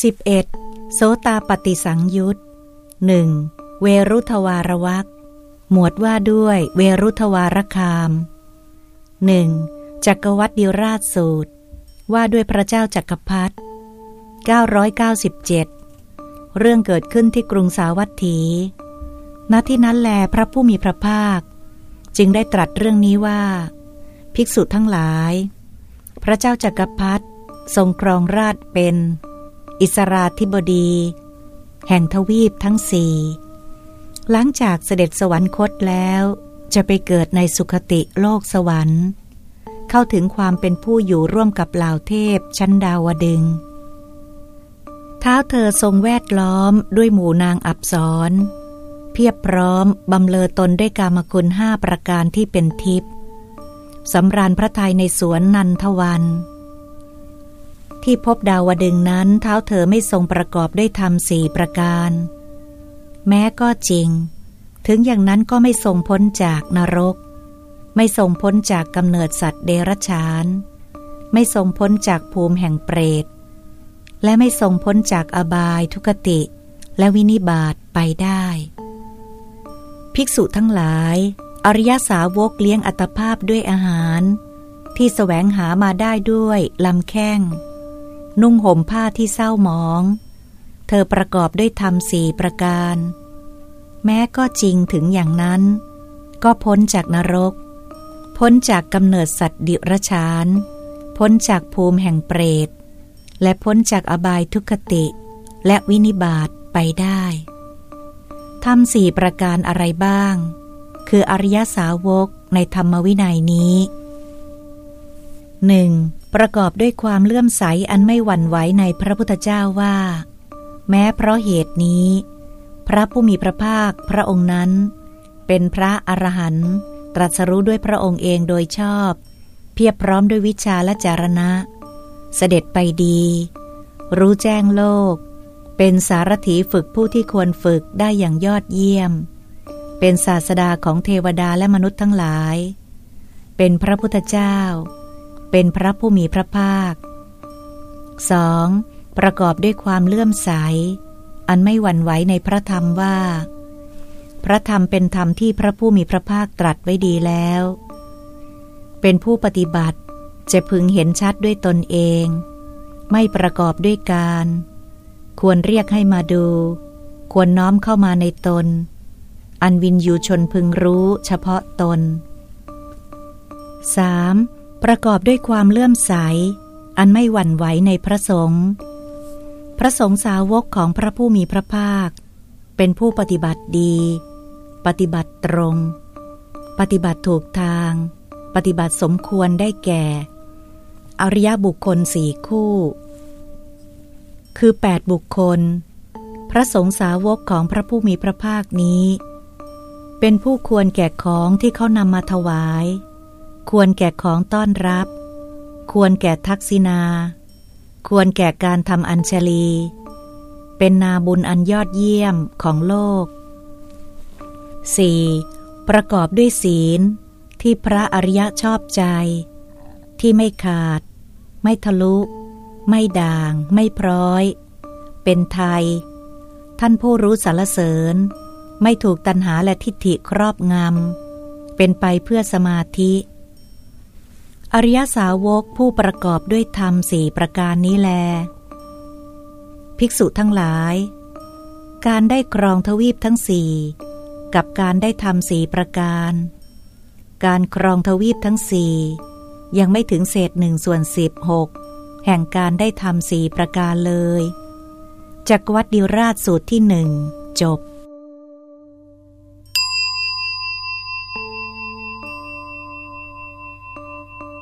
11. โสตาปฏิสังยุตหนึ่งเวรุทวารวักหมวดว่าด้วยเวรุทวารคามหนึ่งจักรวัติราชสูตร ว่าด้วยพระเจ้าจักรพรรดิ997 เรื่องเกิดขึ้นที่กรุงสาวัตถี ณ ที่นั้นแลพระผู้มีพระภาค จึงได้ตรัสเรื่องนี้ว่า ภิกษุทั้งหลาย พระเจ้าจักรพรรดิทรงครองราชเป็น อิสราธิบดี แห่งทวีปทั้งสี่หลังจากเสด็จสวรรคตแล้ว จะไปเกิดในสุคติโลกสวรรค์ เข้าถึงความเป็นผู้อยู่ร่วมกับเหล่าเทพชั้นดาวดึงเท้าเธอทรงแวดล้อมด้วยหมู่นางอับสรเพียบพร้อมบำเลอตนด้วยกามคุณห้าประการที่เป็นทิพย์สำราญพระทัยในสวนนันทวัน ที่พบดาวดึงนั้นเท้าเธอไม่ทรงประกอบด้วยธรรมสี่ประการ แม้ก็จริง ถึงอย่างนั้นก็ไม่ทรงพ้นจากนรก ไม่ทรงพ้นจากกำเนิดสัตว์เดรัจฉาน ไม่ทรงพ้นจากภูมิแห่งเปรต และไม่ทรงพ้นจากอบายทุกติ และวินิบาตไปได้ ภิกษุทั้งหลาย อริยสาวกเลี้ยงอัตภาพด้วยอาหาร ที่แสวงหามาได้ด้วยลำแข้ง นุ่งห่มผ้าที่เศร้าหมอง เธอประกอบด้วยธรรมสี่ประการ แม้ก็จริงถึงอย่างนั้น ก็พ้นจากนรก พ้นจากกำเนิดสัตว์ดิรชาน พ้นจากภูมิแห่งเปรต และพ้นจากอบายทุกติ และวินิบาตไปได้ทำสี่ประการอะไรบ้าง คืออริยสาวกในธรรมวินัยนี้หนึ่ง ประกอบด้วยความเลื่อมใสอันไม่หวั่นไหวในพระพุทธเจ้าว่า แม้เพราะเหตุนี้ พระผู้มีพระภาคพระองค์นั้น เป็นพระอรหันต์ตรัสรู้ด้วยพระองค์เองโดยชอบ เพียบพร้อมด้วยวิชาและจารณะ เสด็จไปดี รู้แจ้งโลก เป็นสารถีฝึกผู้ที่ควรฝึกได้อย่างยอดเยี่ยม เป็นศาสดาของเทวดาและมนุษย์ทั้งหลาย เป็นพระพุทธเจ้า เป็นพระผู้มีพระภาค 2. ประกอบด้วยความเลื่อมใส อันไม่หวั่นไหวในพระธรรมว่า พระธรรมเป็นธรรมที่พระผู้มีพระภาคตรัสไว้ดีแล้ว เป็นผู้ปฏิบัติจะพึงเห็นชัดด้วยตนเอง ไม่ประกอบด้วยการ ควรเรียกให้มาดู ควรน้อมเข้ามาในตน อันวินยูชนพึงรู้เฉพาะตน 3. ประกอบด้วยความเลื่อมใส อันไม่หวั่นไหวในพระสงฆ์พระสงฆ์สาวกของพระผู้มีพระภาค เป็นผู้ปฏิบัติดี ปฏิบัติตรง ปฏิบัติถูกทาง ปฏิบัติสมควรได้แก่ อริยบุคคลสี่คู่ คือแปดบุคคล พระสงฆ์สาวกของพระผู้มีพระภาคนี้ เป็นผู้ควรแก่ของที่เขานำมาถวาย ควรแก่ของต้อนรับ ควรแก่ทักษินา ควรแก่การทำอัญชลี เป็นนาบุญอันยอดเยี่ยมของโลก 4. ประกอบด้วยศีล ที่พระอริยะชอบใจ ที่ไม่ขาด ไม่ทะลุ ไม่ด่าง ไม่พร้อย เป็นไทย ท่านผู้รู้สารเสริญ ไม่ถูกตัณหาและทิฏฐิครอบงำเป็นไปเพื่อสมาธิ อริยสาวกผู้ประกอบด้วยธรรมสี่ประการนี้แล ภิกษุทั้งหลาย การได้ครองทวีปทั้งสี่กับการได้ทำสี่ประการ การครองทวีปทั้งสี่ยังไม่ถึงเศษหนึ่งส่วนสิบหกแห่งการได้ทำสี่ประการเลยจักวัดดิราชสูตรที่หนึ่งจบ